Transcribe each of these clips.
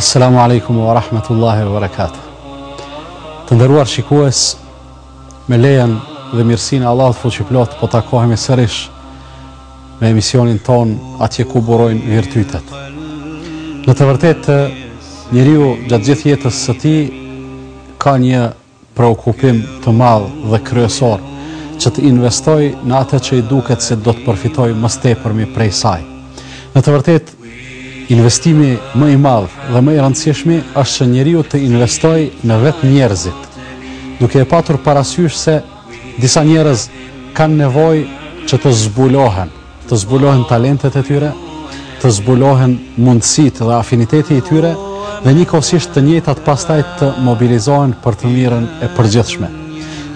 Assalamu alaikum wa rahmatullahi wa barakatuh. Të nderuar shikues, me lejen dhe mirësinë e Allahut fuqiplotë po takohemi sërish me emisionin tonë atje ku burojnë virtytet. Në të vërtetë, njeriu gjatë gjithë jetës së tij ka një preokupim të madh dhe kryesor që të investojë në atë që i duket se do të përfitojë më së tepërmi prej saj. Në të vërtetë, investimi më i madh dhe më i rëndësishmi është që njeriu të investojë në vetë njerëzit, duke e patur parasysh se disa njerëz kanë nevojë që të zbulohen. të zbulohen talentet e tyre, të zbulohen mundësitë dhe afiniteti i tyre dhe njëkohësisht të njëjtat pastaj të mobilizohen për të mirën e përgjithshme.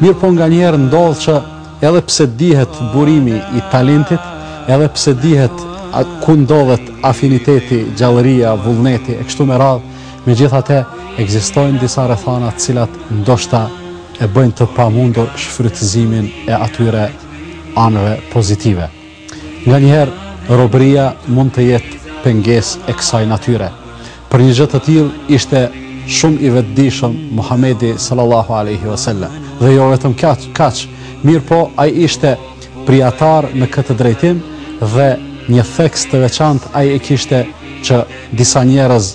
Mirëpo nganjëherë ndodh që edhe pse dihet burimi i talentit, edhe pse dihet ku ndodhet afiniteti, gjallëria, vullneti, e kështu me radhë, megjithatë, ekzistojnë disa rrethana të cilat ndoshta e bëjnë të pamundur shfrytëzimin e atyre anëve pozitive. Nganjëherë, robëria mund të jetë pengesë e kësaj natyre. Për një gjë të tillë ishte shumë i vetëdijshëm Muhamedi sallallahu aleyhi vësallem. Dhe jo vetëm kaq, mirëpo ai ishte prijatar në këtë drejtim dhe një theks të veçantë ai e kishte që disa njerëz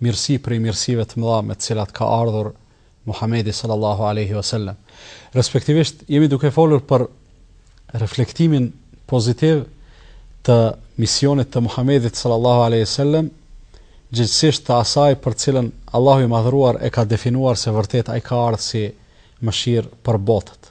mirësi prej mirësive të mëdha me të cilat ka ardhur Muhamedi sallallahu alaihi wasallam. Respektivisht jemi duke folur për reflektimin pozitiv të misionit të Muhamedit sallallahu alaihi wasallam, gjegjësisht të asaj për të cilën Allahu i madhëruar e ka definuar se vërtet ai ka ardhur si mëshirë për botët.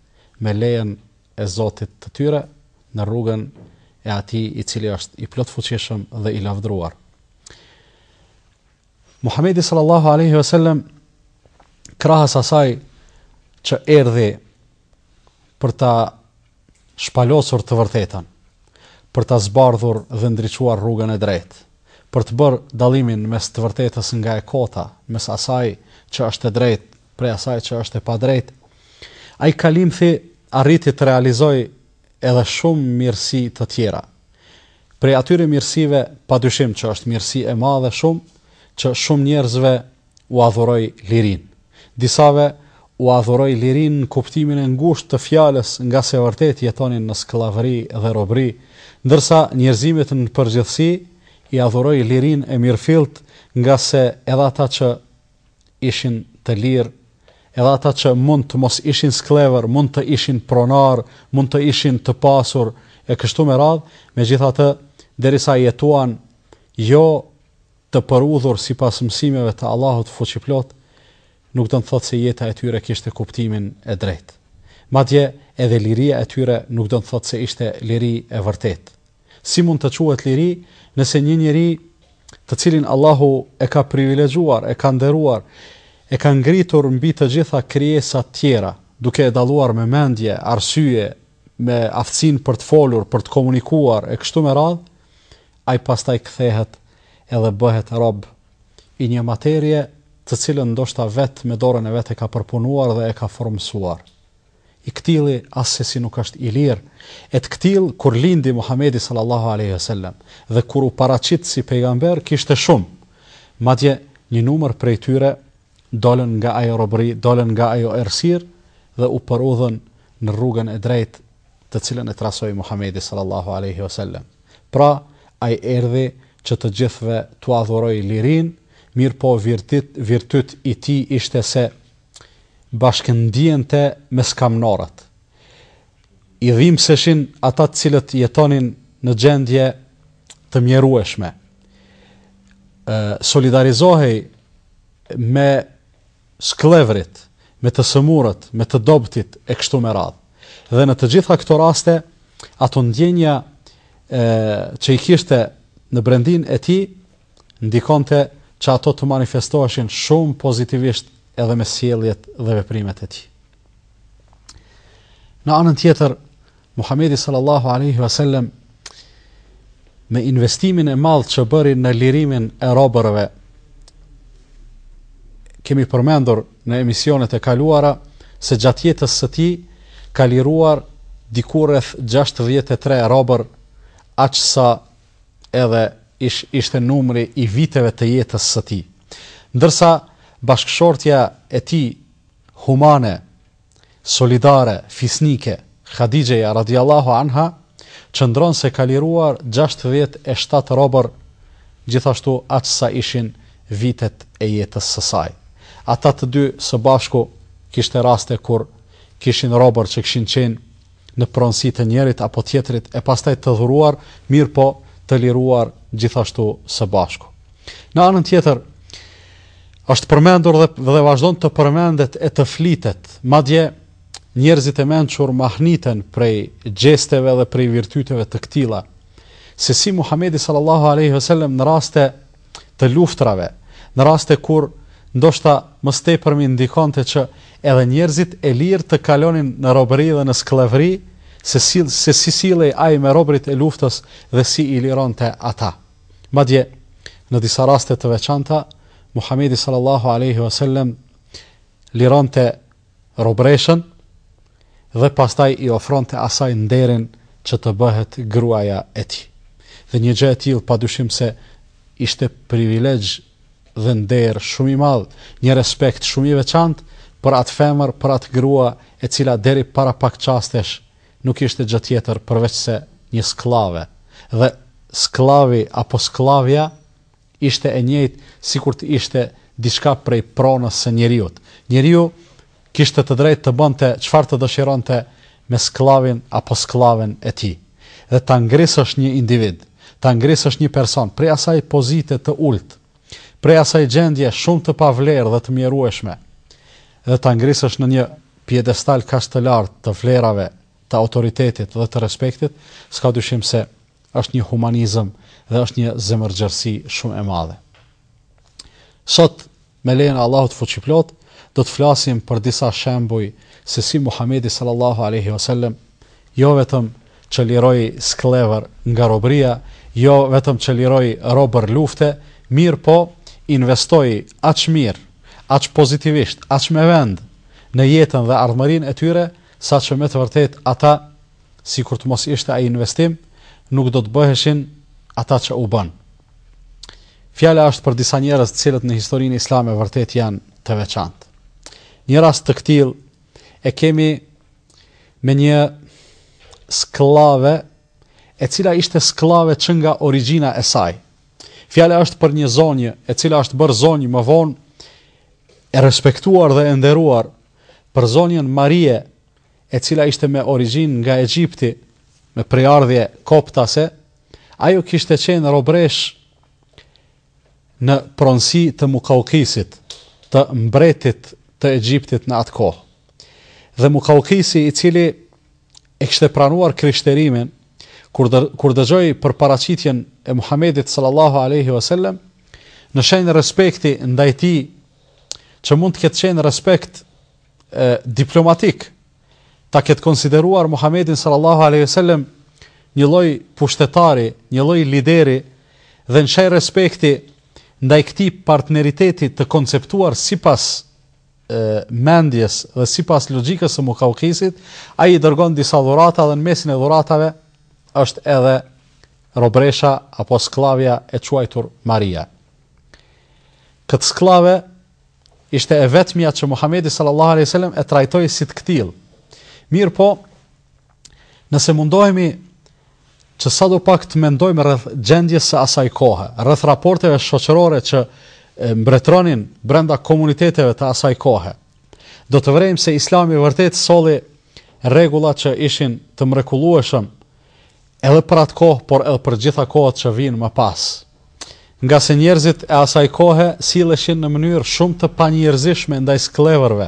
me lejen e Zotit të tyre në rrugën e Atij i cili është i plotfuqishëm dhe i lavdëruar. Muhamedi sallallahu alaihi wasallam krahas asaj që erdhi për ta shpalosur të vërtetën, për ta zbardhur dhe ndriçuar rrugën e drejtë, për të bërë dallimin mes të vërtetës nga e kota, mes asaj që është e drejtë prej asaj që është e padrejtë. Ai kalimthi arriti të realizojë edhe shumë mirësi të tjera. Prej atyre mirësive, padyshim që është mirësi e madhe shumë që shumë njerëzve ua dhuroi lirinë. Disave ua dhuroi lirinë në kuptimin e ngushtë të fjalës, ngase vërtet jetonin në skllavëri dhe robëri, ndërsa njerëzimit në përgjithësi ia dhuroi lirinë e mirëfilltë, ngase edhe ata që ishin të lirë, edhe ata që mund të mos ishin skllevër, mund të ishin pronarë, mund të ishin të pasur, e kështu me radhë, megjithatë, derisa jetuan jo të përudhur sipas mësimeve të Allahut fuqiplotë, nuk do të thotë se jeta e tyre kishte kuptimin e drejtë. Madje edhe liria e tyre nuk do të thotë se ishte liri e vërtetë. Si mund të quhet liri, nëse një njeri të cilin Allahu e ka privilegjuar, e ka nderuar, e ka ngritur mbi të gjitha krijesat tjera, duke e dalluar me mendje, arsye, me aftësinë për të folur, për të komunikuar e kështu me radhë, ai pastaj kthehet edhe bëhet rob i një materie të cilën ndoshta vetë me dorën e vet e ka përpunuar dhe e ka formësuar. I ktilli assesi nuk është i lirë, e të ktillë, kur lindi Muhamedi sallallahu alejhi ve selem dhe kur u paraqit si pejgamber kishte shumë, madje një numër prej tyre dolën nga ajo robëri, dolën nga ajo errësirë dhe u përudhën në rrugën e drejtë të cilën e trasoi Muhamedi sallallahu alejhi ve selem. Pra, ai erdhi që të gjithëve t'ua dhurojë lirinë, mirëpo virtit, virtyt i tij ishte se bashkëndiente me skamnorët. I dhimbseshin ata të cilët jetonin në gjendje të mjerueshme. Solidarizohej me skllevërit, me të sëmurët, me të dobëtit e kështu me radhë. Dhe në të gjitha këto raste, ato ndjenja që i kishte në brendinë e tij, ndikonte që ato të manifestoheshin shumë pozitivisht edhe me sjelljet dhe veprimet e tij. Në anën tjetër, Muhamedi sallallahu alaihi wasallam me investimin e madh që bëri në lirimin e robërve kemi përmendur në emisionet e kaluara se gjatë jetës së tij ka liruar diku rreth 63 robër aq sa edhe ish, ishte numri i viteve të jetës së tij. Ndërsa bashkëshortja e tij humane, solidare, fisnike, Hadixheja radiallahu anha, qëndron se ka liruar 67 robër, gjithashtu aq sa ishin vitet e jetës së saj. Ata të dy së bashku kishte raste kur kishin robër që kishin qenë në pronësi të njërit apo tjetrit e pastaj të dhuruar, mirëpo të liruar gjithashtu së bashku. Në anën tjetër, është përmendur dhe, dhe vazhdon të përmendet e të flitet. Madje njerëzit e mençur mahniten prej gjesteve dhe prej virtyteve të këtilla. Se si Muhamedi sallallahu alaihi wasallam në raste të luftërave, në raste kur, ndoshta më së tepërmi ndikonte që edhe njerëzit e lirë të kalonin në robëri dhe në skllevëri, se si, se si sillej ai me robërit e luftës dhe si i lironte ata. Madje, në disa raste të veçanta, Muhamedi sallallahu alejhi ve sellem lironte robreshën dhe pastaj i ofronte asaj nderin që të bëhet gruaja e tij. Dhe një gjë e tillë padyshim se ishte privilegj dhe nder shumë i madh, një respekt shumë i veçantë për atë femër, për atë grua e cila deri para pak çastesh nuk ishte gjë tjetër përveçse një skllave. Dhe skllavi apo skllavja Ishte e njëjtë sikur të ishte diçka prej pronës së njeriut. Njeriu kishte të drejtë të bënte çfarë të dëshironte me skllavin apo skllaven e tij. Dhe ta ngrisësh një individ, ta ngrisësh një person prej asaj pozite të ultë, prej asaj gjendje shumë të pavlerë dhe të mjerueshme dhe ta ngrisësh në një piedestal kaq të lartë të vlerave, të autoritetit dhe të respektit, s'ka dyshim se është një humanizëm dhe është një zemërgjerësi shumë e madhe. Sot, me lejen e Allahut fuqiplotë, do të flasim për disa shembuj se si Muhamedi sallallahu alaihi wasallam jo vetëm që liroi skllevër nga robëria, jo vetëm që liroi robër lufte, mirëpo investoi aq mirë, aq pozitivisht, aq me vend në jetën dhe ardhmërinë e tyre, saqë me të vërtetë ata sikur të mos ishte ai investim, nuk do të bëheshin ata që u bënë. Fjala është për disa njerëz të cilët në historinë islame vërtet janë të veçantë. Një rast të këtillë e kemi me një skllave e cila ishte skllave që nga origjina e saj. Fjala është për një zonjë e cila është bërë zonjë më vonë e respektuar dhe e nderuar për zonjën Marie e cila ishte me origjinë nga Egjipti, me prejardhje koptase, ajo kishte qenë robreshë në pronësi të Mukaukisit, të mbretit të Egjiptit në atë kohë. Dhe Mukaukisi i cili e kishte pranuar krishterimin, kur dë, kur dëgjoi për paraqitjen e Muhamedit sallallahu alaihi wasallam, në shenjë respekti ndaj tij, që mund të ketë qenë respekt e, diplomatik ta ketë konsideruar Muhamedin sallallahu alaihi wasallam një lloj pushtetari, një lloj lideri dhe në shenjë respekti ndaj këtij partneriteti të konceptuar sipas e, mendjes dhe sipas logjikës së Mukaukisit, ai i dërgon disa dhurata dhe në mesin e dhuratave është edhe robresha apo skllavja e quajtur Maria. Këtë skllave Ishte e vetmja që Muhamedi sallallahu alaihi wasallam e trajtoi si të këtillë. Mirëpo, nëse mundohemi që sado pak të mendojmë rreth gjendjes së asaj kohe, rreth raporteve shoqërore që mbretëronin brenda komuniteteve të asaj kohe, do të vërejmë se islami vërtet solli rregulla që ishin të mrekullueshëm edhe për atë kohë por edhe për gjitha kohët që vijnë më pas. Ngase njerëzit e asaj kohe silleshin në mënyrë shumë të panjerëzishme ndaj skllevërve.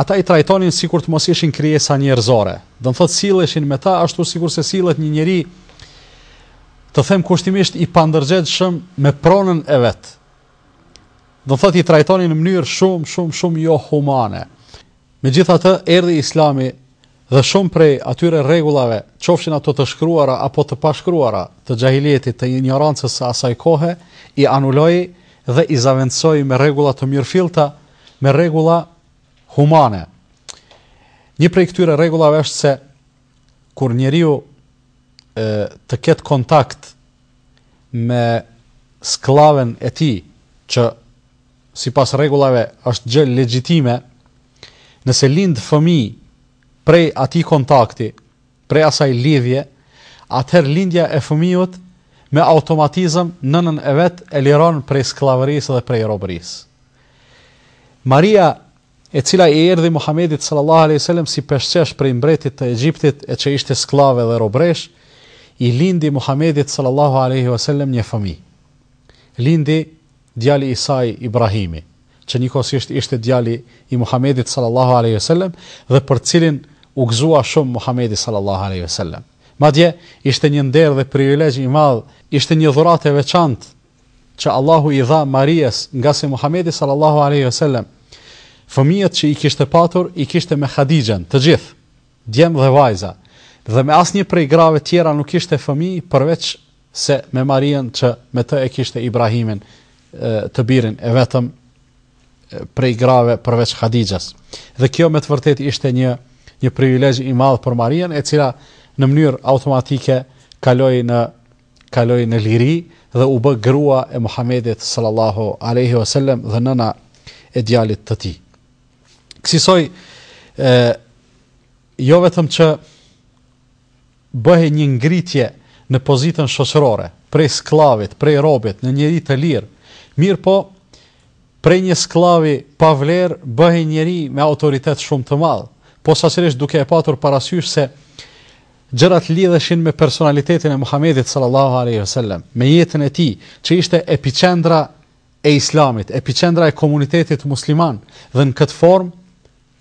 Ata i trajtonin sikur të mos ishin krijesa njerëzore. Do thotë silleshin me ta ashtu sikurse sillet një njeri të them kushtimisht i pandërgjegjshëm me pronën e vet. Do thotë i trajtonin në mënyrë shumë shumë shumë jo humane. Megjithatë, erdhi Islami dhe shumë prej atyre rregullave, qofshin ato të shkruara apo të pashkruara, të xhahilijetit, të injorancës së asaj kohe, i anuloi dhe i zëvendësoi me rregulla të mirëfillta, me rregulla humane. Një prej këtyre rregullave është se kur njeriu e, të ketë kontakt me skllaven e tij që sipas rregullave është gjë legjitime nëse lind fëmijë prej atij kontakti, prej asaj lidhje, atëherë lindja e fëmijut me automatizëm nënën e vet e liron prej skllavërisë dhe prej robërisë. Maria, e cila i erdhi Muhamedit sallallahu alejhi ve selam si peshqesh prej mbretit të Egjiptit e që ishte skllave dhe robreshë, i lindi Muhamedit sallallahu alejhi ve selam një fëmijë. Lindi djali i saj Ibrahimi, që njëkohësisht ishte djali i Muhamedit sallallahu alejhi ve sellem dhe për të cilin u gëzua shumë Muhamedi sallallahu alejhi ve sellem. Madje, ishte një nder dhe privilegj i madh, ishte një dhuratë e veçantë që Allahu i dha Maries, ngase Muhamedi sallallahu alejhi ve sellem fëmijët që i kishte patur i kishte me Hadixhen, të gjithë, djem dhe vajza, dhe me asnjë prej grave tjera nuk kishte fëmijë përveç se me Marian që me të e kishte Ibrahimin të birin e vetëm prej grave përveç Hadixhes. Dhe kjo me të vërtetë ishte një një privilegj i madh për Marian e cila në mënyrë automatike kaloi në kaloi në liri dhe u bë grua e Muhamedit sallallahu alaihi wasallam dhe nëna e djalit të tij. Kësisoj ë jo vetëm që bëhej një ngritje në pozitën shoqërore, prej skllavit, prej robit, në njeri të lirë. Mirëpo, prej një skllavi pa vlerë bëhej njeri me autoritet shumë të madh, posaçërisht duke e patur parasysh se gjërat lidheshin me personalitetin e Muhamedit sallallahu alaihi wasallam, me jetën e tij, që ishte epiqendra e Islamit, epiqendra e komunitetit musliman dhe në këtë formë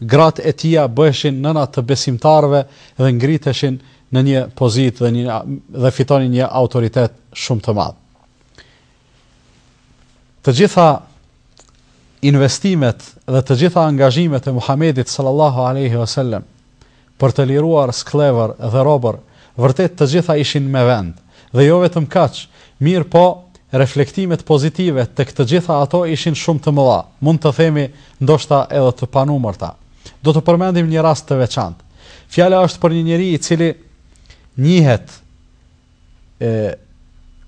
Gratë e tija bëheshin nëna të besimtarëve dhe ngriteshin në një pozitë dhe një dhe fitonin një autoritet shumë të madh. Të gjitha investimet dhe të gjitha angazhimet e Muhamedit sallallahu alejhi wasallam për të liruar skllevër dhe robër, vërtet të gjitha ishin me vend, dhe jo vetëm kaq, mirëpo reflektimet pozitive tek të gjitha ato ishin shumë të mëdha, mund të themi ndoshta edhe të panumërta. Do të përmendim një rast të veçantë. Fjala është për një njeri i cili njihet e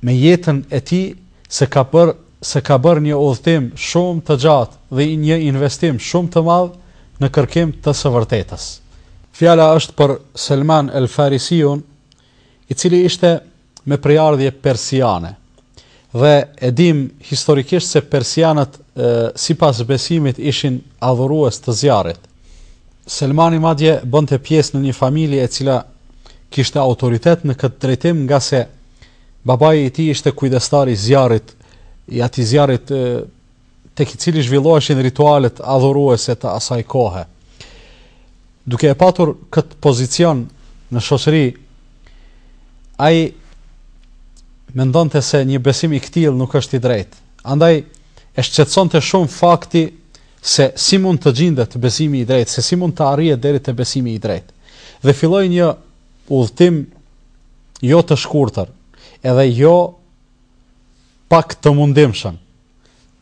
me jetën e tij se ka bërë se ka bërë një udhëtim shumë të gjatë dhe një investim shumë të madh në kërkim të së vërtetës. Fjala është për Selman el-Farisiun, i cili ishte me prejardhje persiane. Dhe e dimë historikisht se persianët sipas besimit ishin adhurues të zjarrit. Selmani madje bënte pjesë në një familje e cila kishte autoritet në këtë drejtim ngase babai i tij ishte kujdestar i zjarrit, i atij zjarrit tek i cili zhvilloheshin ritualet adhuruese të asaj kohe. Duke e patur këtë pozicion në shoqëri, ai mendonte se një besim i këtillë nuk është i drejtë. Andaj e shqetësonte shumë fakti se si mund të gjindet besimi i drejtë, se si mund të arrihet deri te besimi i drejtë. Dhe filloi një udhëtim jo të shkurtër, edhe jo pak të mundimshëm,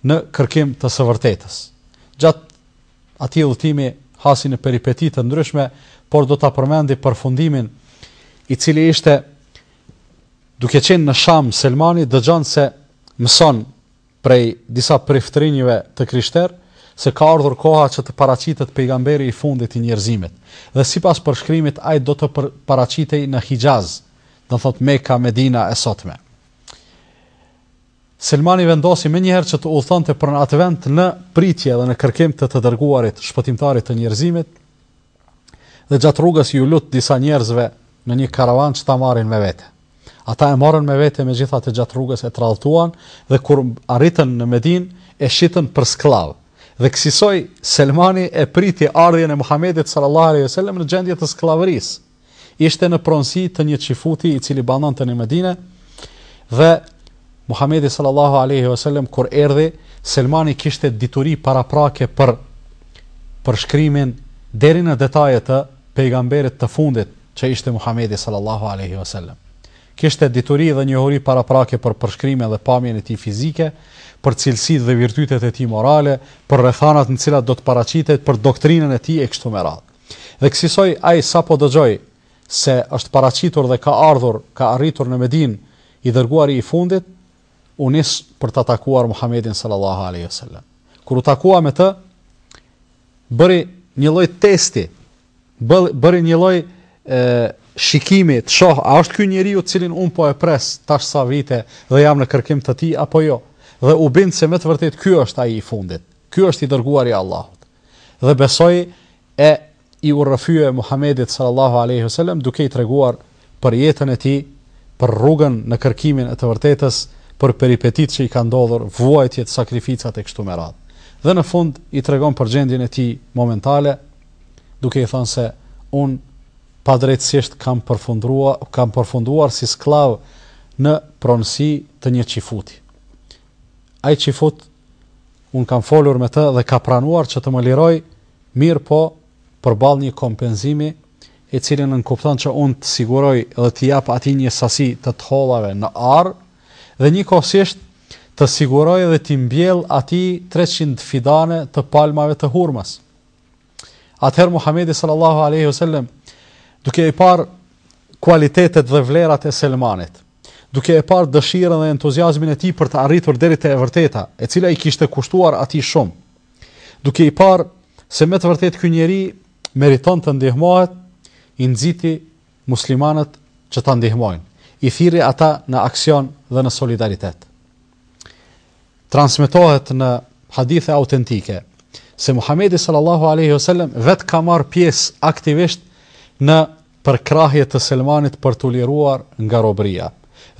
në kërkim të së vërtetës. Gjatë atij udhëtimi hasi në peripeti të ndryshme, por do ta përmendi përfundimin i cili ishte duke qenë në Sham Selmani dëgjon se mëson prej disa priftërinjëve të krishterë se ka ardhur koha që të paraqitet pejgamberi i fundit i njerëzimit. Dhe sipas përshkrimit ai do të paraqitej në Hixhaz, do thot Meka, Medina e sotme. Selmani vendosi menjëherë që të udhëtonte për në atë vend në pritje dhe në kërkim të të dërguarit, shpëtimtarit të njerëzimit, dhe gjatë rrugës iu lut disa njerëzve në një karavan që ta marrin me vete. Ata e morën me vete megjithatë gjatë rrugës e tradhtuan dhe kur arritën në Medinë e shitën për skllav. Dhe kësisoj Selmani e priti ardhjen e Muhamedit sallallahu alaihi wasallam në gjendje të skllavërisë. ishte në pronësi të një çifuti i cili banonte në Medinë dhe Muhamedi sallallahu alaihi wasallam kur erdhi Selmani kishte dituri paraprake për përshkrimin deri në detaje të pejgamberit të fundit që ishte Muhamedi sallallahu alaihi wasallam. Kishte dituri dhe njohuri paraprake për përshkrimin dhe pamjen e tij fizike, për cilësitë dhe virtytet e tij morale, për rrethanat në të cilat do të paraqitet, për doktrinën e tij e kështu me radhë. Dhe kësisoj ai sapo dëgjoi se është paraqitur dhe ka ardhur, ka arritur në Medinë, i Dërguari i Fundit, u nis për ta takuar Muhamedin sallallahu alejhi ve sellem. Kur u takua me të, bëri një lloj testi, bëri një lloj shikimi të shohë a është ky njeriu të cilin un po e pres tash sa vite dhe jam në kërkim të tij apo jo. Dhe u bind se me të vërtetë ky është ai i fundit. Ky është i dërguari i Allahut. Dhe besoi e iu rrëfye Muhamedit sallallahu alejhi ve sellem duke i treguar për jetën e tij, për rrugën në kërkimin e të vërtetës, për peripetitë që i kanë ndodhur, vuajtjet, sakrificat e kështu me radhë. Dhe në fund i tregon për gjendjen e tij momentale, duke i thënë se unë padrejtësisht kam përfunduar, kam përfunduar si skllav në pronësi të një çifuti. Ai çifut un kam folur me të dhe ka pranuar që të më lirojë, mirëpo përballë një kompenzimi i cili nënkupton që unë të siguroj dhe t'i jap atij një sasi të të hollave në ar dhe njëkohësisht të siguroj dhe t'i mbjell atij treqind fidane të palmave të hurmës. Atëherë Muhamedi sallallahu alaihi wasallam duke i parë kualitetet dhe vlerat e Selmanit. duke e parë dëshirën dhe entuziazmin e tij për të arritur deri te e vërteta, e cila i kishte kushtuar atij shumë. Duke i parë se me të vërtetë ky njeri meriton të ndihmohet, i nxiti muslimanët që ta ndihmojnë, i thirri ata në aksion dhe në solidaritet. Transmetohet në hadithe autentike se Muhamedi sallallahu alaihi wasallam vet ka marrë pjesë aktivisht në përkrahje të Selmanit për t'u liruar nga robëria.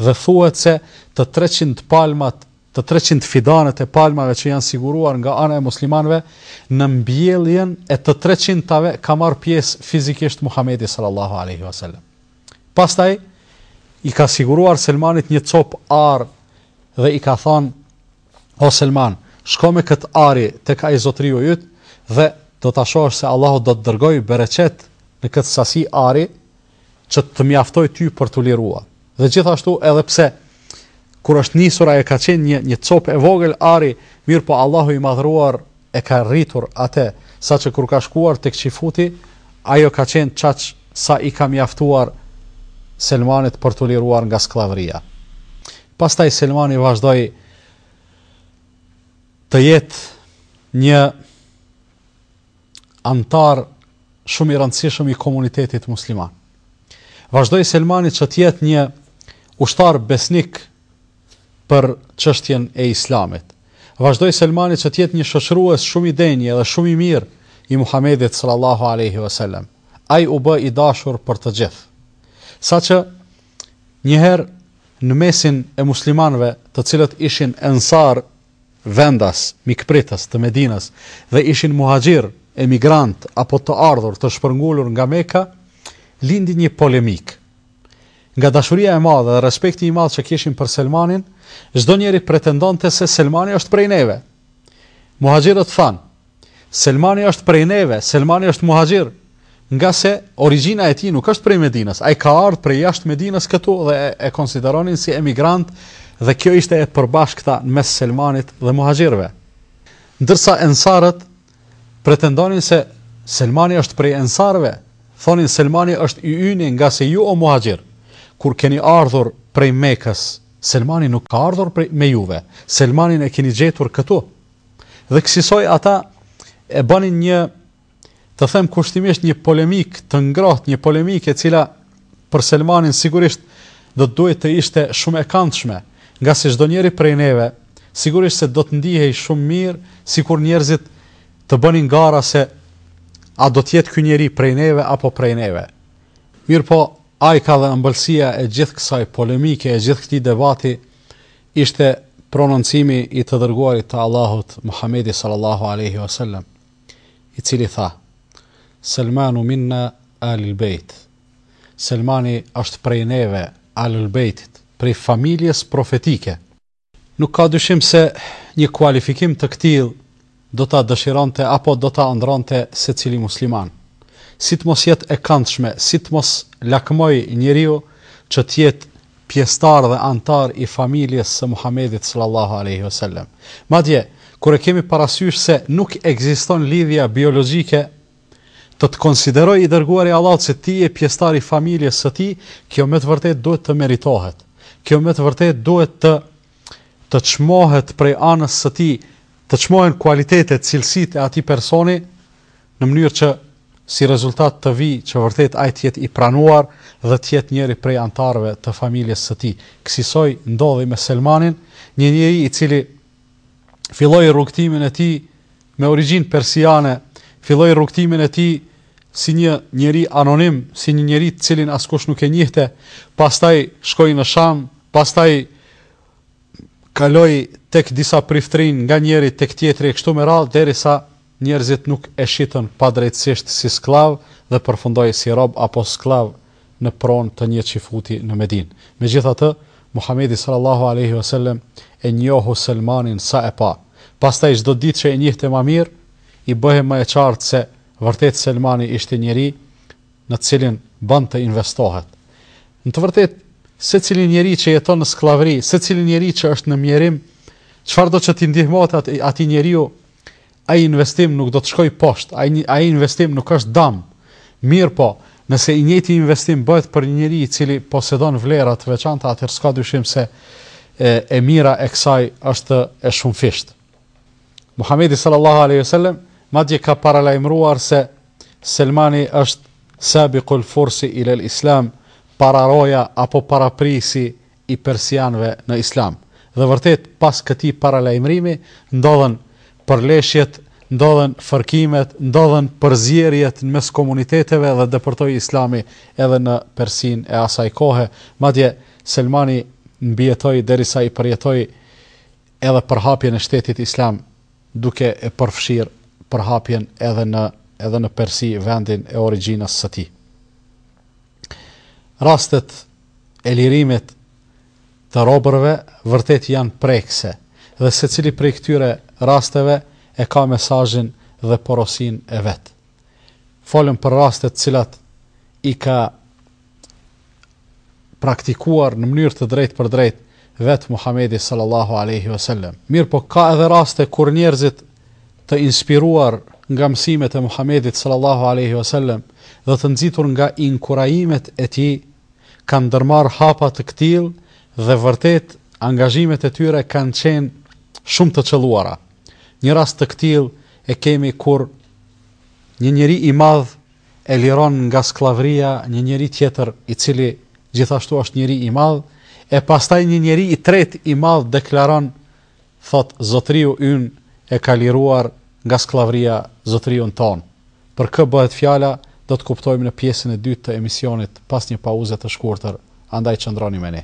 Dhe thuhet se të 300 palmat, të 300 fidanët e palmave që janë siguruar nga ana e muslimanëve në mbjelljen e të 300-tave ka marrë pjesë fizikisht Muhamedi sallallahu alaihi wasallam. Pastaj i ka siguruar Selmanit një copë ari dhe i ka thënë: O Selman, shko me këtë ar tek ai zotëriu yt dhe do ta shohësh se Allahu do të të dërgojë bereqet në këtë sasi ari që të të mjaftojë ty për t'u liruar. Dhe gjithashtu edhe pse kur është nisur ajo ka qenë një një copë e vogël ari, mirëpo Allahu i madhëruar e ka rritur ate saqë kur ka shkuar tek çifuti ajo ka qenë çaq sa i ka mjaftuar Selmanit për t'u liruar nga skllavëria. Pastaj Selmani vazhdoi të jetë një anëtar shumë i rëndësishëm i komunitetit musliman. Vazhdoi Selmani që të jetë një ushtar besnik për çështjen e Islamit. Vazhdoi Selmani që të jetë një shoqërues shumë i denjë dhe shumë i mirë i Muhamedit sallallahu alejhi ve selem. Ai u bë i dashur për të gjithë. Saqë një herë në mesin e muslimanëve, të cilët ishin ensar vendas, mikpritës të Medinës dhe ishin muhaxhir, emigrantë apo të ardhur të shpërngulur nga Mekka, lindi një polemikë. Nga dashuria e madhe dhe respekti i madh që kishin për Selmanin, çdonjëri pretendonte se Selmani është prej neve. Muhaxhirët thanë, Selmani është prej neve, Selmani është muhaxhir, ngase origjina e tij nuk është prej Medinës, ai ka ardhur prej jashtë Medinës këtu dhe e konsideronin si emigrant dhe kjo ishte e përbashkëta mes Selmanit dhe muhaxhirëve. Ndërsa ensarët Pretendonin se Selmani është prej Ensarëve, thonin Selmani është i yni ngase ju o Muhaxhir, kur keni ardhur prej Mekës, Selmani nuk ka ardhur prej me juve, Selmanin e keni gjetur këtu. Dhe kësisoj ata e bënin një të them kushtimisht një polemikë të ngrohtë, një polemikë e cila për Selmanin sigurisht do të duhej të ishte shumë e këndshme, ngase çdonjëri prej neve sigurisht se do të ndihej shumë mirë sikur njerëzit të bënin gara se a do të jetë ky njeri prej neve apo prej neve. Mirëpo, ajka dhe ëmbëlsia e gjithë kësaj polemike, e gjithë këtij debati ishte prononcimi i të dërguarit të Allahut Muhamedi sallallahu alaihi wasallam. i cili tha, Selmanu minna Alil Bejt, Selmani është prej neve, Alil Bejtit, prej familjes profetike. Nuk ka dyshim se një kualifikim të këtillë do ta dëshironte apo do ta andrronte secili musliman. Si të mos jetë e kandshme, si të mos lakmojë njeriu që të jetë pjesëtar dhe anëtar i familjes së Muhamedit sallallahu alejhi ve selem. Madje, kur e kemi parasysh se nuk ekziston lidhja biologjike, të të konsiderojë i Dërguari i Allahut se ti je pjesëtar i familjes së tij, kjo me të vërtetë duhet të meritohet. Kjo me të vërtetë duhet të të çmohet prej anës së tij, të çmohen kualitetet, cilësitë e atij personi, në mënyrë që si rezultat të vijë që vërtet ai të jetë i pranuar dhe të jetë njëri prej anëtarëve të familjes së tij. Kësisoj ndodhi me Selmanin, një njeri i cili filloi rrugëtimin e tij me origjinë persiane, filloi rrugëtimin e tij si një njeri anonim, si një njeri të cilin askush nuk e njihte, pastaj shkoi në Sham, pastaj kaloi tek disa priftërinj nga njëri tek tjetri e kështu me radhë derisa Njerëzit nuk e shitën padrejtësisht si skllav dhe përfundoi si rob apo skllav në pronë të një çifuti në Medinë. Megjithatë, Muhamedi sallallahu alejhi ve selem e njohu Selmanin sa e pa. Pastaj çdo ditë që e njihte ma mirë, i bëhej ma e qartë se vërtet Selmani ishte njeri në të cilin bën të investohet. Në të vërtetë, secili njeri që jeton në skllavëri, secili njeri që është në mjerim, çfarëdo që t'i ndihmohet atij njeriu, Ai investim nuk do të shkojë poshtë, ai ai investim nuk është dam. Mirëpo, nëse i njëjti investim bëhet për një njeri i cili posedon vlera të veçanta, atëherë s'ka dyshim se e, e mira e kësaj është e shumëfishtë. Muhamedi sallallahu alaihi wasallam madje ka paralajmëruar se Selmani është sabiqul fursi ila al-islam, pararoja apo paraprisi i persianëve në Islam. Dhe vërtet pas këtij paralajmërimi ndodhën përleshjet, ndodhën fërkimet, ndodhën përzierjet në mes komuniteteve dhe depërtoi Islami edhe në Persinë e asaj kohe. Madje Selmani mbijetoi derisa i përjetoi edhe përhapjen e shtetit Islam, duke e përfshirë përhapjen edhe në edhe në Persi, vendin e origjinës së tij. Rastet e lirimit të robërve vërtet janë prekëse dhe secili prej këtyre rasteve e ka mesazhin dhe porosinë e vet. Folëm për raste të cilat i ka praktikuar në mënyrë të drejtpërdrejtë vetë Muhamedi sallallahu alejhi ve selem. Mirëpo ka edhe raste kur njerëzit të inspiruar nga mësimet e Muhamedit sallallahu alejhi ve selem dhe të nxitur nga inkurajimet e tij kanë ndërmarrë hapa të këtillë dhe vërtetë angazhimet e tyre kanë qenë shumë të qëlluara. Një rast të këtillë e kemi kur një njeri i madh e liron nga skllavëria një njeri tjetër i cili gjithashtu është njeri i madh, e pastaj një njeri i tretë i madh deklaron thotë Zotëriu ynë e ka liruar nga skllavëria Zotëriun tonë. Për kë bëhet fjala do të kuptojmë në pjesën e dytë të emisionit pas një pauze të shkurtër, andaj qëndroni me ne.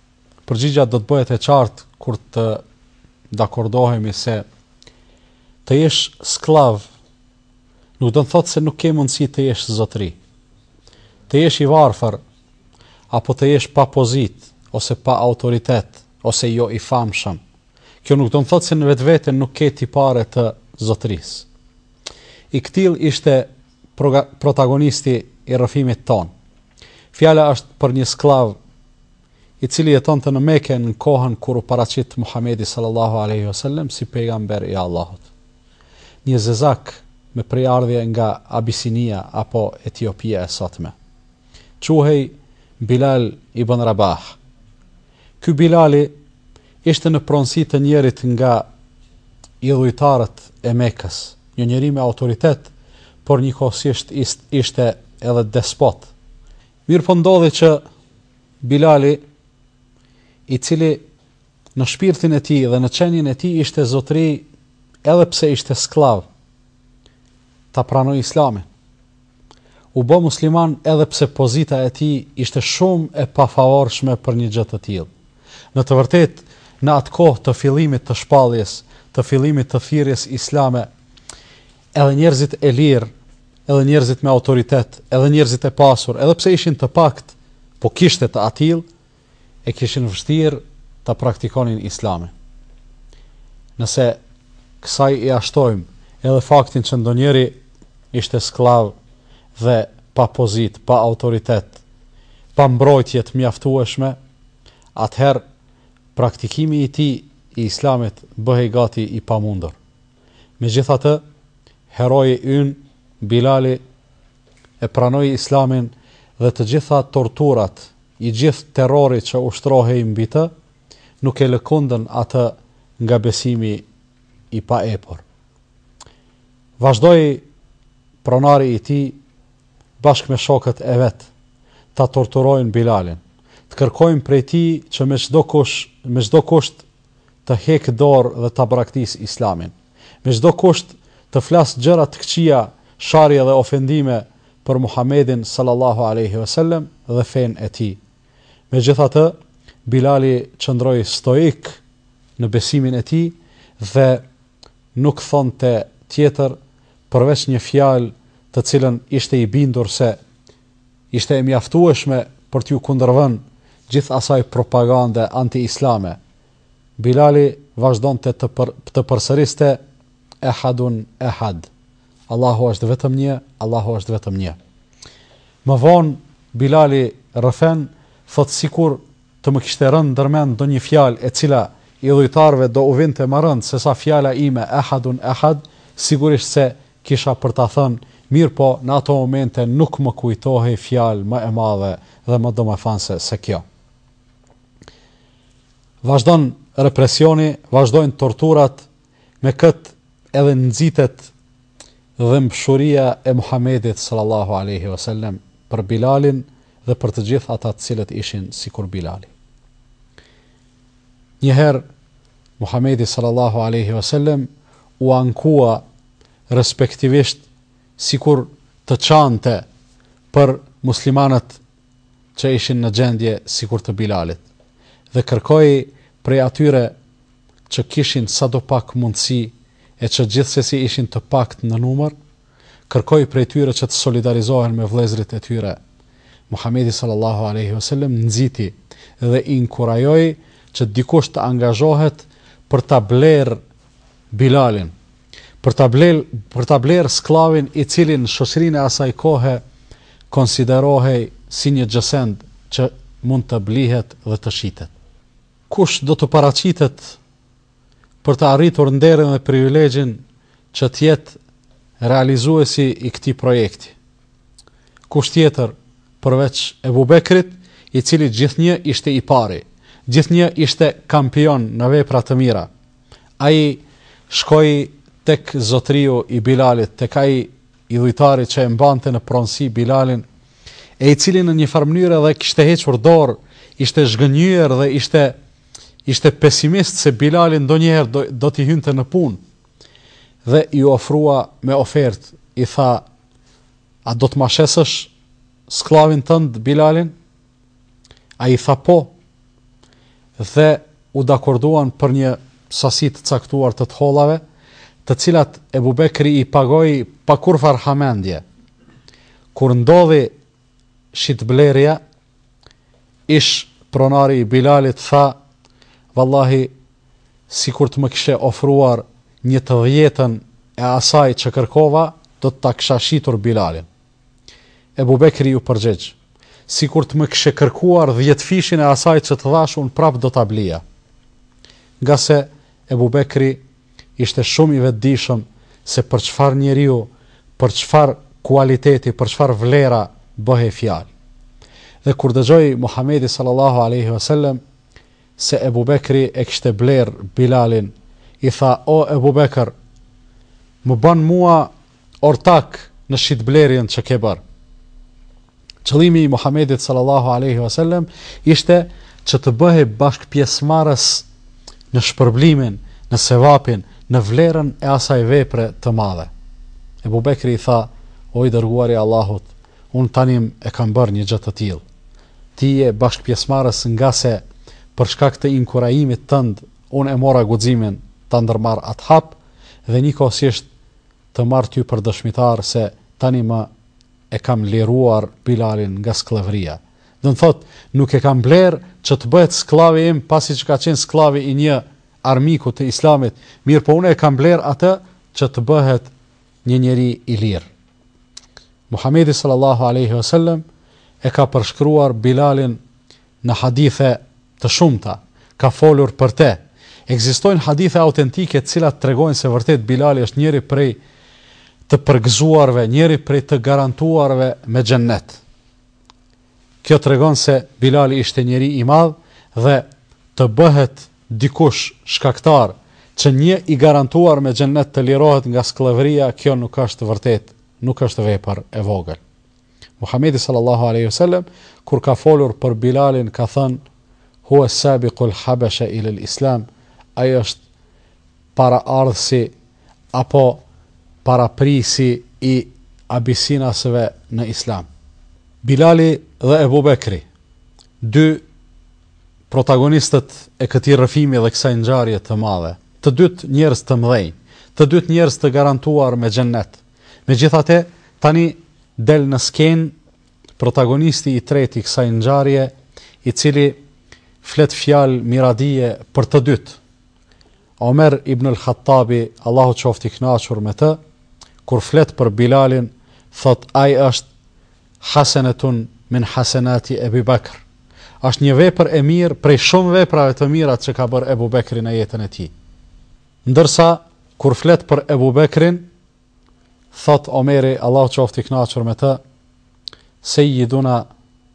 Përgjigja do të bëhet e qartë kur të dakordohemi se të jesh skllav nuk don të thotë se nuk ke mundësi të jesh zotëri. Të jesh i varfër apo të jesh pa pozitë ose pa autoritet ose jo i famshëm. Kjo nuk don të thotë se në vetvete nuk ke tipare të zotërisë. I këtillë ishte protagonisti i rrëfimit tonë. Fjala është për një skllav i cili jetonte në Meke në kohën kur u paraqit Muhamedi sallallahu alejhi ve selem si pejgamber i Allahut. Një zezak me prejardhje nga Abisinia apo Etiopia e sotme. Quhej Bilal ibn Rabah. Ky Bilali ishte në pronësi të njërit nga idhujtarët e Mekës, një njeri me autoritet, por njëkohësisht ishte edhe despot. Mirëpo ndodhi që Bilali, i cili në shpirtin e tij dhe në qenien e tij ishte zotëri edhe pse ishte skllav, ta pranojë Islamin. U bë musliman edhe pse pozita e tij ishte shumë e pafavorshme për një gjë të tillë. Në të vërtetë, në atë kohë të fillimit të shpalljes, të fillimit të thirrjes islame, edhe njerëzit e lirë, edhe njerëzit me autoritet, edhe njerëzit e pasur, edhe pse ishin të paktë, po kishte të atillë, e kishin vështirë ta praktikonin Islamin. Nëse kësaj ia shtojmë edhe faktin që ndonjëri ishte skllav dhe pa pozitë, pa autoritet, pa mbrojtje të mjaftueshme, atëherë praktikimi i tij i Islamit bëhej gati i pamundur. Megjithatë, heroi ynë Bilali e pranoi Islamin dhe të gjitha torturat I gjithë terrori që ushtrohej mbi të, nuk e lëkundën atë nga besimi i paepur. Vazhdoi pronari i tij bashkë me shokët e vet ta torturojnë Bilalin, të kërkojnë prej tij që me çdo kush, me çdo kusht të hekë dorë dhe ta braktisë Islamin. Me çdo kusht të flasë gjëra të këqija, sharje dhe ofendime për Muhammedin sallallahu alejhi ve sellem dhe fenë e tij. Megjithatë, Bilali qëndroi stoik në besimin e tij dhe nuk thonte tjetër përveç një fjalë të cilën ishte i bindur se ishte e mjaftueshme për t'iu kundërvënë gjithë asaj propagande anti-islame. Bilali vazhdonte të të përsëriste Ehadun Ehad, Allahu është vetëm një, Allahu është vetëm një. Më vonë Bilali rrëfen thotë sikur të më kishte rënë ndër mend ndonjë fjalë e cila idhujtarëve do u vinte më rëndë sesa fjala ime Ehadun Ehad, sigurisht se Kisha për ta thënë, mirëpo në ato momente nuk më kujtohej fjalë më e madhe dhe më domethënëse se kjo. Vazhdon represioni, vazhdojnë torturat, me këtë edhe nxitet dhimbshuria e Muhamedit sallallahu alejhi ve sellem për Bilalin dhe për të gjithë ata të cilët ishin sikur Bilali. Një herë Muhamedi sallallahu alejhi ve selem u ankua respektivisht sikur të qante për muslimanët që ishin në gjendje sikur të Bilalit dhe kërkoi prej atyre që kishin sadopak mundësi e që gjithsesi ishin të paktë në numër, Kërkoi prej tyre që të solidarizohen me vëllezërit e tyre. Muhamedi sallallahu alejhi ve selem nxiti dhe inkurajoi që dikush të angazhohet për ta blerë Bilalin, për ta blerë, për ta blerë skllavin i cili në shoqërinë e asaj kohe konsiderohej si një gjësend që mund të blihet dhe të shitet. Kush do të paraqitet për ta arritur nderin dhe privilegjin që të jetë realizuesi i këtij projekti. Kush tjetër përveç Ebu Bekrit, i cili gjithnjë ishte i pari, gjithnjë ishte kampion në vepra të mira. Ai shkoi tek zotriu i Bilalit, tek ai idhujtari që e mbante në pronësi Bilalin, e i cili në një farë mënyre dhe kishte hequr dorë, ishte zhgënjyer dhe ishte Ishte pesimist se Bilali ndonjëherë do, do t'i hynte në punë dhe iu ofrua me ofertë, i tha, a do të ma shesësh skllavin tënd Bilalin? Ai tha po, dhe u dakorduan për një sasi të caktuar të të hollave, të cilat Ebu Bekri i pagoi pa kurrfarë hamendje. Kur ndodhi shitblerja, ish-pronari i Bilalit tha, vallahi sikur të më kishe ofruar një të dhjetën e asaj që kërkova, do të ta kisha shitur Bilalin. Ebu Bekri iu përgjegj, sikur të më kishe kërkuar dhjetëfishin e asaj që të dhashë, unë prapë do ta blija. Ngase Ebu Bekri ishte shumë i vetëdijshëm se për çfarë njeriu, për çfarë kualiteti, për çfarë vlera bëhej fjalë. Dhe kur dëgjoi Muhamedi sallallahu alaihi wasallam se Ebu Bekri e kishte blerë Bilalin, i tha, o Ebu Bekër, më ban mua ortak në shitblerjen që ke bërë. Qëllimi i Muhamedit sallallahu alaihi wasallam ishte që të bëhej bashkëpjesëmarrës në shpërblimin, në sevapin, në vlerën e asaj vepre të madhe. Ebu Bekri i tha, o i dërguari i Allahut, unë tanimë e kam bërë një gjë të tillë. Ti je bashkëpjesëmarrës ngase për shkak të inkurajimit tënd, unë e mora guximin ta ndërmarr atë hap dhe njëkohësisht të marr ty për dëshmitar se tanimë e kam liruar Bilalin nga skllavëria. Do të thotë, nuk e kam blerë që të bëhet skllavi im pasi që ka qenë skllavi i një armiku të Islamit, mirëpo unë e kam blerë atë që të bëhet një njeri i lirë. Muhamedi sallallahu alaihi wasallam e ka përshkruar Bilalin në hadithe të shumta, ka folur për te. Ekzistojnë hadithe autentike të cilat tregojnë se vërtet Bilali është njëri prej të përgëzuarve, njëri prej të garantuarve me xhennet. Kjo tregon se Bilali ishte njeri i madh dhe të bëhet dikush shkaktar që një i garantuar me xhennet të lirohet nga skllavëria, kjo nuk është vërtet, nuk është vepër e vogël. Muhamedi sallallahu alaihi wasallam kur ka folur për Bilalin ka thënë huwa sabiqul habasha ila al-islam, ai është paraardhësi apo paraprijësi i abisinasve në islam. Bilali dhe Ebu Bekri, dy protagonistët e këtij rrëfimi dhe kësaj ngjarje të madhe, të dytë njerëz të mëdhenj, të dytë njerëz të garantuar me xhennet, Megjithatë, tani del në skenë protagonisti i tretë i kësaj ngjarje, i cili flet fjalë miradije për të dytë. Omer ibn al-Khattabi, Allahu qoftë i kënaqur me të, kur flet për Bilalin, thotë ai është hasenetun min hasenati Ebu Bekr. Është një vepër e mirë prej shumë veprave të mira që ka bërë Ebu Bekri në jetën e tij. Ndërsa kur flet për Ebu Bekrin, thotë Omeri, Allahu qoftë i kënaqur me të, Seyyiduna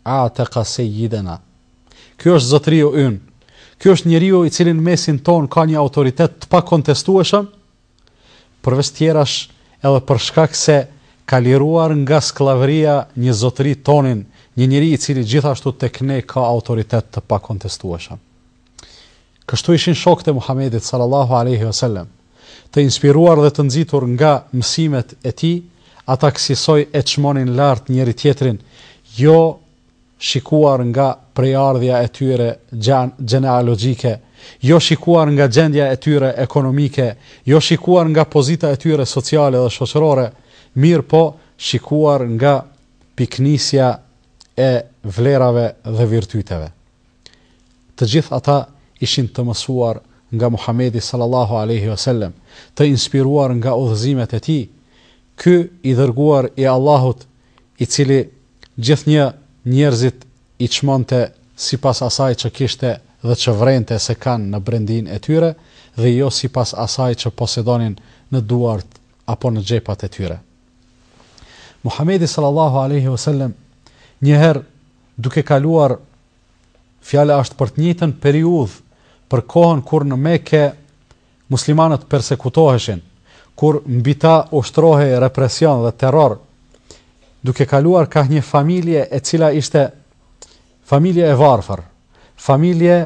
a'taqa seyyidana. Ky është zotëriu ynë. Ky është njeriu i cili në mesin tonë ka një autoritet të pakontestueshëm, përveç tjerash edhe për shkak se ka liruar nga skllavëria një zotëri tonin, një njeri i cili gjithashtu tek ne ka autoritet të pakontestueshëm. Kështu ishin shokët e Muhamedit sal-lallahu alejhi ve sellem. Të inspiruar dhe të nxitur nga mësimet e tij, ata kësisoj e çmonin lart njëri-tjetrin, jo shikuar nga prejardhja e tyre gjenealogjike, jo shikuar nga gjendja e tyre ekonomike, jo shikuar nga pozita e tyre sociale dhe shoqërore, mirëpo shikuar nga pikënisja e vlerave dhe virtyteve. Të gjithë ata ishin të mësuar nga Muhamedi sallallahu alejhi ve sellem, të inspiruar nga udhëzimet e tij. Ky i dërguar i Allahut, i cili gjithnjë njerëzit i çmonte sipas asaj që kishte dhe që vrente se kanë në brendinë e tyre dhe jo sipas asaj që posedonin në duart apo në xhepat e tyre. Muhamedi sallallahu alejhi ve sellem një herë Duke kaluar, fjala është për të njëjtën periudhë, për kohën kur në Meke muslimanët persekutoheshin, kur mbi ta ushtrohej represion dhe terror. Duke kaluar kah një familje e cila ishte familje e varfër, familje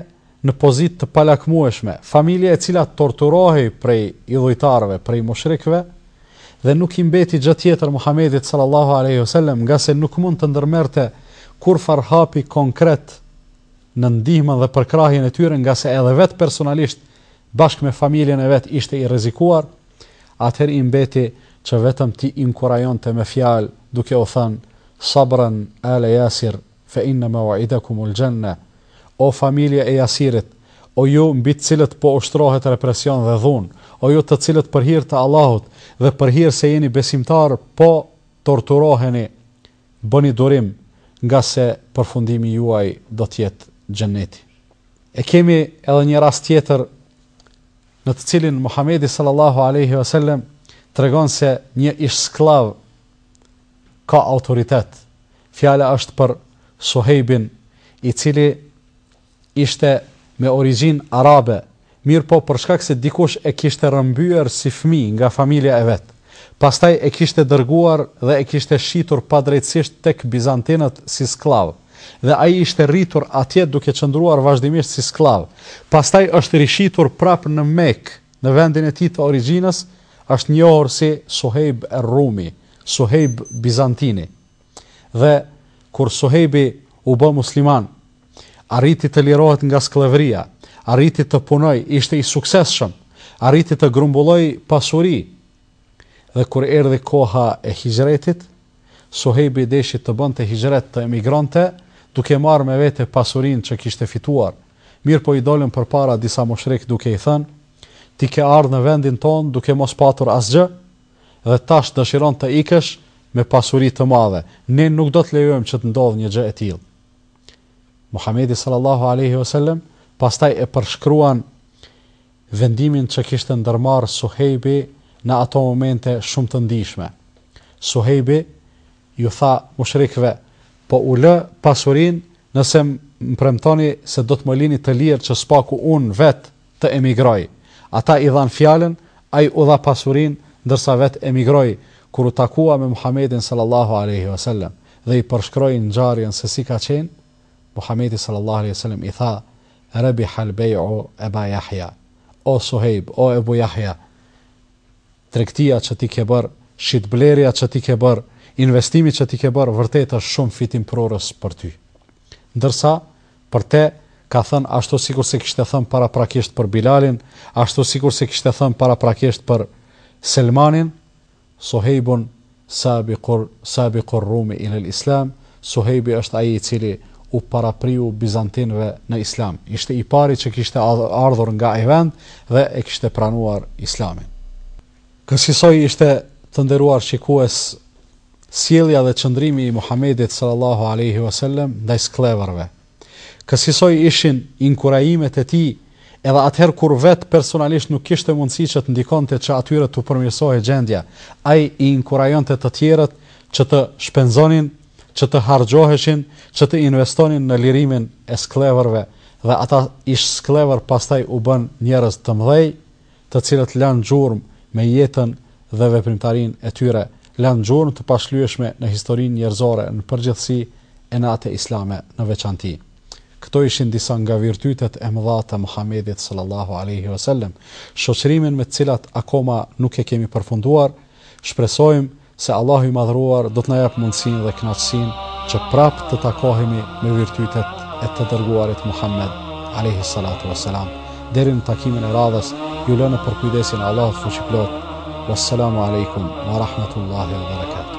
në pozitë të palakmueshme, familje e cila torturohej prej idhujtarëve, prej mushrikëve, dhe nuk i mbeti gjë tjetër Muhamedit sallallahu alejhi ve sellem, ngase nuk mund të ndërmerrte kurrfarë hapi konkret në ndihmën dhe përkrahjen e tyre, ngase edhe vetë personalisht bashkë me familjen e vet ishte i rrezikuar, atëherë i mbeti që vetëm t'i inkurajonte me fjalë, duke u thënë, Sabran ala Yasir, Fe inne mev'idekumul xhenne,, O familje e Jasirit, o ju mbi të cilët po ushtrohet represion dhe dhunë, o ju të cilët për hir të Allahut dhe për hir se jeni besimtarë po torturoheni, bëni durim, ngase përfundimi juaj do të jetë Xhenneti. E kemi edhe një rast tjetër në të cilin Muhamedi sallallahu alaihi wasallam tregon se një ish skllav ka autoritet. Fjala është për Suhejbin, i cili ishte me origjinë arabe, mirëpo për shkak se dikush e kishte rrëmbyer si fëmijë nga familja e vet, pastaj e kishte dërguar dhe e kishte shitur padrejtësisht tek bizantinët si skllav dhe ai ishte rritur atje duke qëndruar vazhdimisht si skllav, pastaj është rishitur prapë në Mekë. Në vendin e tij të origjinës është njohur si Suhejb Er-Rumi, Suhejb Bizantini. Dhe, kur Suhejbi u bë musliman, arriti të lirohet nga skllevëria, arriti të punojë, ishte i suksesshëm, arriti të grumbullojë pasuri. Dhe kur erdhi koha e hixhretit, Suhejbi deshi të bënte hixhret, të emigronte, duke marrë me vete pasurinë që kishte fituar. Mirëpo i dolën përpara disa mushrikë duke i thënë, Ti ke ardhë në vendin tonë duke mos patur asgjë dhe tash dëshiron të ikësh me pasuri të madhe, ne nuk do të lejojmë që të ndodhë një gjë e tillë. Muhamedi sallallahu alejhi ve sellem pastaj e përshkruan vendimin që kishte ndërmarrë Suhejbi në ato momente shumë të ndijshme. Suhejbi ju tha mushrikëve, Po u lë pasurinë nëse më premtoni se do të më lini të lirë që së paku unë vetë të emigroj. Ata i dhanë fjalën, ai u dha pasurinë ndërsa vetë emigroi, kur u takua me Muhamedin sallallahu alejhi ve sellem dhe i përshkroi ngjarjen se si ka qenë, Muhamedi sallallahu alejhi ve sellem i tha, Rebihal bej'u Eba Jahja, O Suhejb, o Ebu Jahja, tregtia që ti ke bërë, shitblerja që ti ke bërë, investimi që ti ke bërë, vërtet është shumë fitimprurës për ty. Ndërsa, për te, ka thënë ashtu sikur se kishte thënë paraprakisht për Bilalin, ashtu sikur se kishte thënë paraprakisht për Selmanin, Suhejbun sabikur sabikur Rumi ilel Islam, Suhejbi është ai i cili u parapriu bizantinëve në Islam. Ishte i pari që kishte ardhur nga ai vend dhe e kishte pranuar Islamin. Kësisoj ishte të nderuar shikues sjellja dhe qëndrimi i Muhamedit sallallahu alaihi wasallam ndaj skllevërve. Kësisoj ishin inkurajimet e tij edhe atëherë kur vetë personalisht nuk kishte mundësi që të ndikonte që atyre t'u përmirësohej gjendja. Ai i inkurajonte të tjerët që të shpenzonin, që të harxhoheshin, që të investonin në lirimin e skllevërve dhe ata ish-skllevër pastaj u bënë njerëz të mëdhej, të cilët lanë gjurmë me jetën dhe veprimtarinë e tyre, lanë gjurmë të pashlyeshme në historinë njerëzore në përgjithësi e në atë islame në veçanti. Këto ishin disa nga virtytet e mëdha të Muhamedit sallallahu alejhi ve sellem, shoqërimin me të cilat akoma nuk e kemi përfunduar, shpresojmë se Allahu i Madhëruar do të na jap mundësinë dhe kënaqësinë që prapë të takohemi me virtytet e të dërguarit Muhammed alejhi salatu vesselam. Deri në takimin e radhës, ju lë në përkujdesjen e Allahut Fuqiplotë. Wassalamu alaikum wa rahmatullahi wa barakatuh.